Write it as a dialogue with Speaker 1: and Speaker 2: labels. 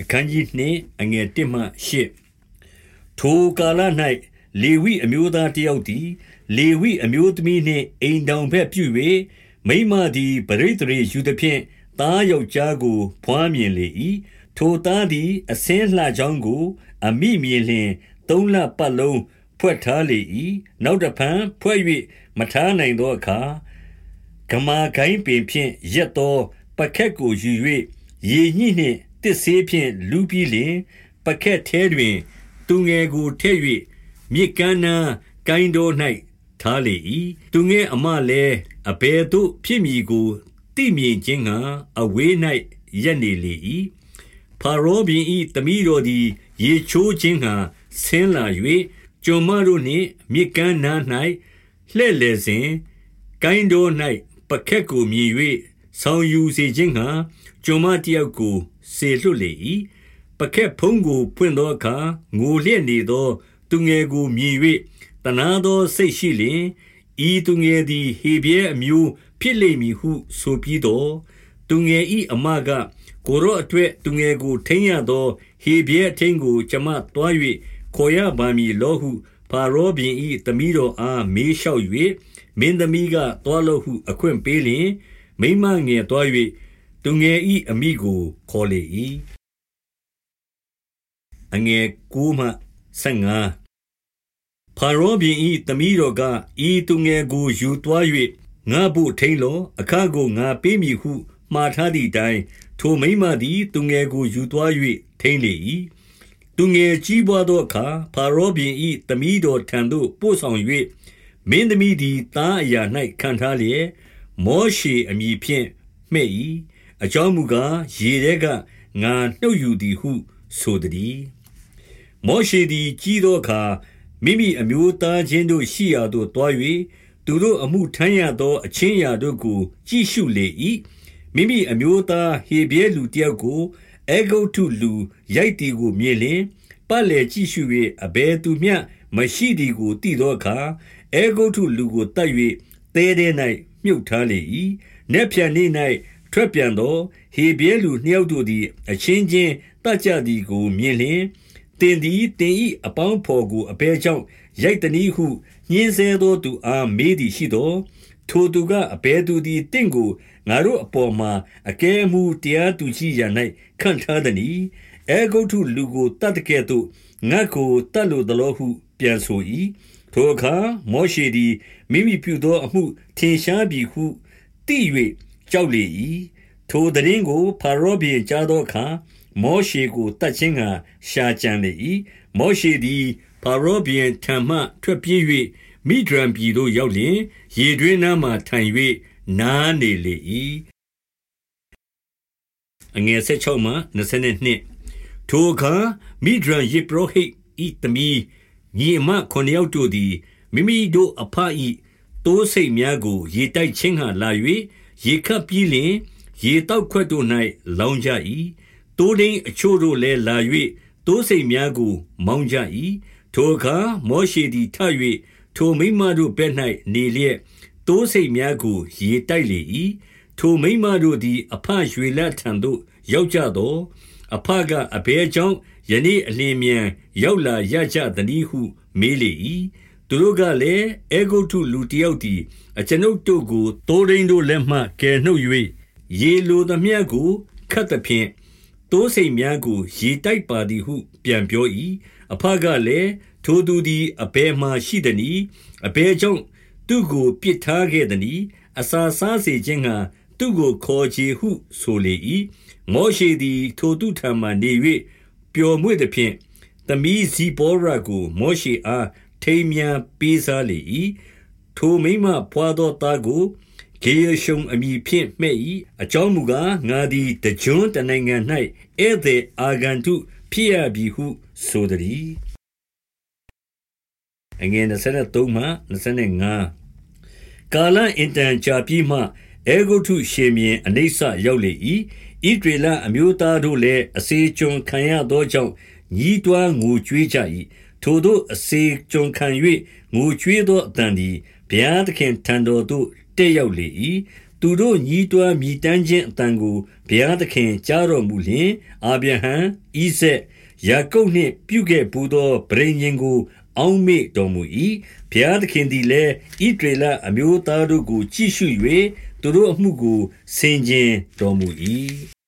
Speaker 1: အခန်းကြီးနှင့်အငယ်1မှ8ထိုကာလ၌လေဝိအမျိုးသားတယောက်သည်လေဝိအမျိုးသမီးနှင့်အိမ်တောင်ဘက်ပြု၍မိမသည်ပရိသေယူသည်ဖြင့်သားယောက်ျားကို ဖွားမြင်လေ၏ထိုသားသည်အစင်းလှကြောင်းကို အမိမြင်လျင်သုံးလပတ်လုံးဖွဲ့ထားလေ၏နောက်တဖန်ဖွဲ့၍မထားနိုင်သောအခါဂမာကိုင်းပင်ဖြင့်ရက်သော ပခက်ကိုယူ၍ရေညှိနှင့် တစ်ဆေးဖြင့်လူပြီးလျင်ပကက်ထဲတွင် သူငယ်ကိုထည့်၍မြစ်ကမ်းနားကိုင်းတော်၌ထားလေ၏သူငယ်အမလည်းအဘယ်သို့ဖြစ်မည်ကိုသိမြင်ခြင်းငှာအဝေး၌ရက်နေလေ၏ဖာရောဘင်၏တမိတော်သည် ရေချိုးခြင်းငှာဆင်းလာ၍ကျွန်မတို့နှင့်မြစ်ကမ်းနား၌လှဲ့လေစဉ်ကိုင်းတော်၌ပကက်ကိုမြင်၍ ဆောင်ယူစေခြင်းငှာကျွန်မတယောက်ကိုစေလွတ်လေ၏ပကက်ဖုံးကိုဖွင့်သောအခါငိုလျက်နေသော သူငယ်ကိုမြင်၍တနာသောစိတ်ရှိလျင်ဤသူငယ်သည်ဟေဘဲအမျိုးဖြစ်လိမ့်မည်ဟု ဆိုပြီးတော့သူငယ်ဤအမကကိုရောအတွက်သူငယ်ကိုထိန်ရသောဟေဘဲထိန်ကိုကျမတွား၍ခေါ်ရပါမည်လောဟုဖာရောဘင်ဤတမိတော်အားမေးလျှောက်၍မင်းသမီးကတွားလို့ဟု အခွင့်ပေးလျင် မိမငယ်တွား၍သူငယ်ဤအမိကို ခေါ်လေ၏အငယ်9မှ15ဖာရောဘင်ဤတမီးတော်က ဤသူငယ်ကို ယူသွား၍ငါဖို့ ထိန်လောအခါကို ငါပေးမည်ဟု မှားထားသည့်အတိုင်း ထိုမိမသည် သူငယ်ကို ယူသွား၍ထိန်လေ၏သူငယ်ကြီးပွားသောအခါဖာရောဘင်ဤတမီးတော်ထံသို့ ပို့ဆောင်၍မင်းသမီးသည် သားအရာ၌ခံထားလျက် မောရှေအမည်ဖြင့်မှဲ့၏အကြောင်းမူကားရေထဲကငါနှုတ်ယူသည်ဟုဆိုသည်မောရှေသည်ကြီးသောအခါမိမိအမျိုးသားချင်းတို့ရှိရာသို့တွား၍သူတို့အမှုထမ်းရသောအချင်းရာတို့ကိုကြည့်ရှုလေ၏မိမိအမျိုးသားဟေဘဲလူတယောက်ကိုအေဂုတ်ထုလူရိုက်တီကိုမြင်လင်ပတ်လေကြည့်ရှု၍အဘယ်သူမျှမရှိသည်ကိုသိသောအခါအေဂုတ်ထုလူကိုတတ်၍သဲထဲ၌ မြုပ်ထားလေ၏။နက်ဖြန်နေ့၌ထွက်ပြန်သော ဟေဘဲလူနှစ်ယောက်တို့သည် အချင်းချင်းတတ်ကြသည်ကိုမြင်လျင်တင်သည်တင်ဤအပေါင်းဖော်ကိုအဘဲကြောင့်ရိုက်တနည်းဟုညင်းဆဲသောသူအားမေးသည်ရှိသောထိုသူကအဘဲသူသည်တင့်ကိုငါတို့အပေါ်မှာအကဲမှုတရားသူကြီးရ၌ခံထားသည်။အဲဂုတ်ထုလူကိုတတ်တဲ့ကဲ့သို့ငါကိုတတ်လိုသလိုဟု ပြန်ဆို၏။ ထိုအခါမောရှေသည်မိမိပြုသောအမှုထင်ရှားပြီဟုသိ၍ကြောက်လေ၏ထိုသတင်းကိုဖာရောဘုရင်ကြားသောအခါမောရှေကိုတတ်ခြင်းငှာရှာကြံလေ၏မောရှေသည်ဖာရောဘုရင်ထံမှထွက်ပြေး၍မိဒရန်ပြည်သို့ရောက်လျင်ရေတွင်းနားမှထိုင်၍နားနေလေ၏အငယ်16မှ22ထိုအခါမိဒရန်ယေပရောဟိတ်ဤသမီး ညီအမခုနှစ်ယောက်တို့သည် မိမိတို့အဖဤတိုးစိတ်များကို ရေတိုက်ခြင်းဟလာ၍ရေခတ်ပြီးလျင် ရေတောက်ခွက်တို့၌လောင်းကြ၏တိုးဒိန်အချို့တို့လည်း လာ၍တိုးစိတ်များကို မောင်းကြ၏ထိုအခါ မောရှေသည်ထ၍ထိုမိမတို့ဘက်၌နေလျက်တိုးစိတ်များကို ရေတိုက်လေ၏ထိုမိမတို့သည်အဖရွေလထံသို့ ရောက်ကြသော အဖကအဘဲကြောင့်ယနေ့အလင်းမြန်ရောက်လာရကြသည်ဟု မေးလေ၏သူတို့ကလည်းအေဂုတ်ထုလူတယောက်သည်အကျွန်ုပ်တို့ကိုတိုးရင်းတို့လက်မှကယ်နှုတ်၍ရေလိုသမျှကိုခတ်သဖြင့်တိုးစိမ်များကိုရေတိုက်ပါသည်ဟု ပြန်ပြော၏အဖကလည်းထိုသူသည်အဘယ်မှရှိသနည်းအဘယ်ကြောင့်သူကိုပြစ်ထားခဲ့သနည်းအစာစားစေခြင်းကသူကိုခေါ်ချေဟုဆိုလေ၏ မောရှေသည် ထိုသူထံမှနေ၍ပျော်မွေ့သည်ဖြင့် သမီးဇီပေါ်ရာကို မောရှေအား ထိမ်းမြပေးစားလေ၏ထိုမိမဖွာသောသားကို ဂေရရှုံအမည်ဖြင့် မှဲ့၏အကြောင်းမူကား ငါသည် တကြွတနိုင်ငံ၌ဧည့်သည်အာဂန္တုဖြစ်ရပြီဟု ဆိုသည်အငယ်23မှ25ကာလအင်တန်ကြာပြီးမှအေဂုတုရှင်မြင် အနေဆရောက်လေ၏ ဣဒရေလအမျိုးသားတို့လည်း အစေကျွန်ခံရသောကြောင့်ညီးတွားငိုကြွေးကြ၏ထိုတို့ အစေကျွန်ခံ၍ငိုကြွေးသောအတန်သည် ဘုရားသခင်ထံတော်သို့ တက်ရောက်လေ၏သူတို့ညီးတွားမြည်တမ်းခြင်းအတန်ကို ဘုရားသခင်ကြားတော်မူလျှင်၊အာဗြဟံ၊ဣဇာက်၊ယာကုပ်နှင့် ပြုခဲ့ဘူးသော ပဋိညာဉ်ကို အောက်မေ့တော်မူ၏။ဘုရားသခင်သည်လည်း၊ဣသရေလအမျိုးသားတို့ကို ကြည့်ရှု၍သူတို့အမှုကိုဆင်ခြင်တော်မူ၏။